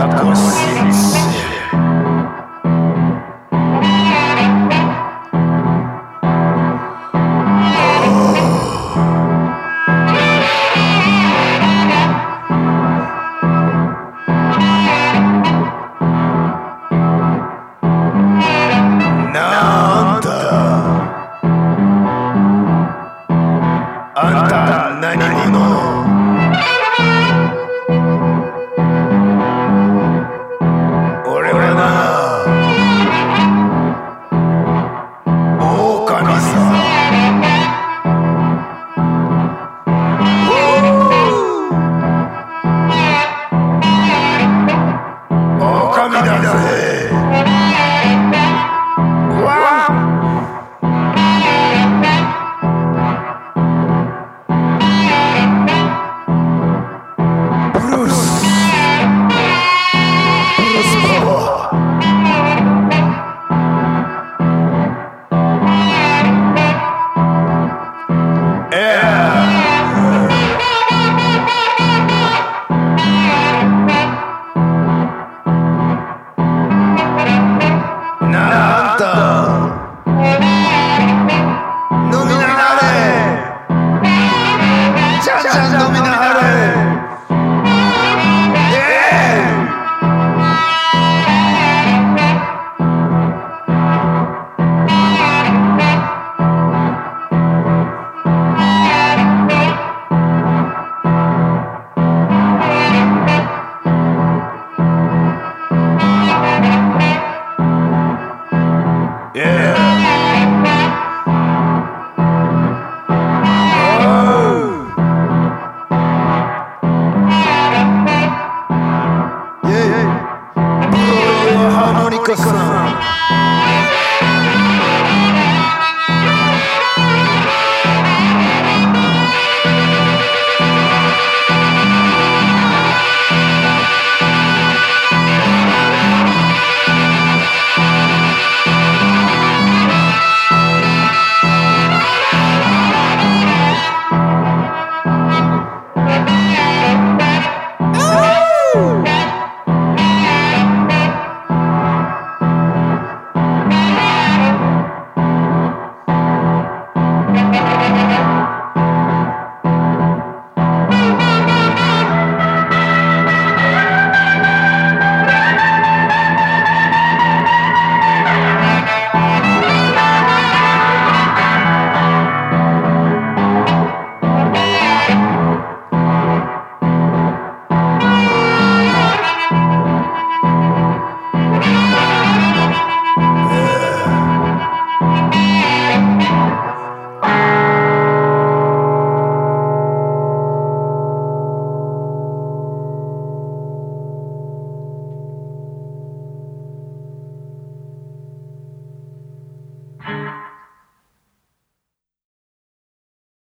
Vapor 6. と飲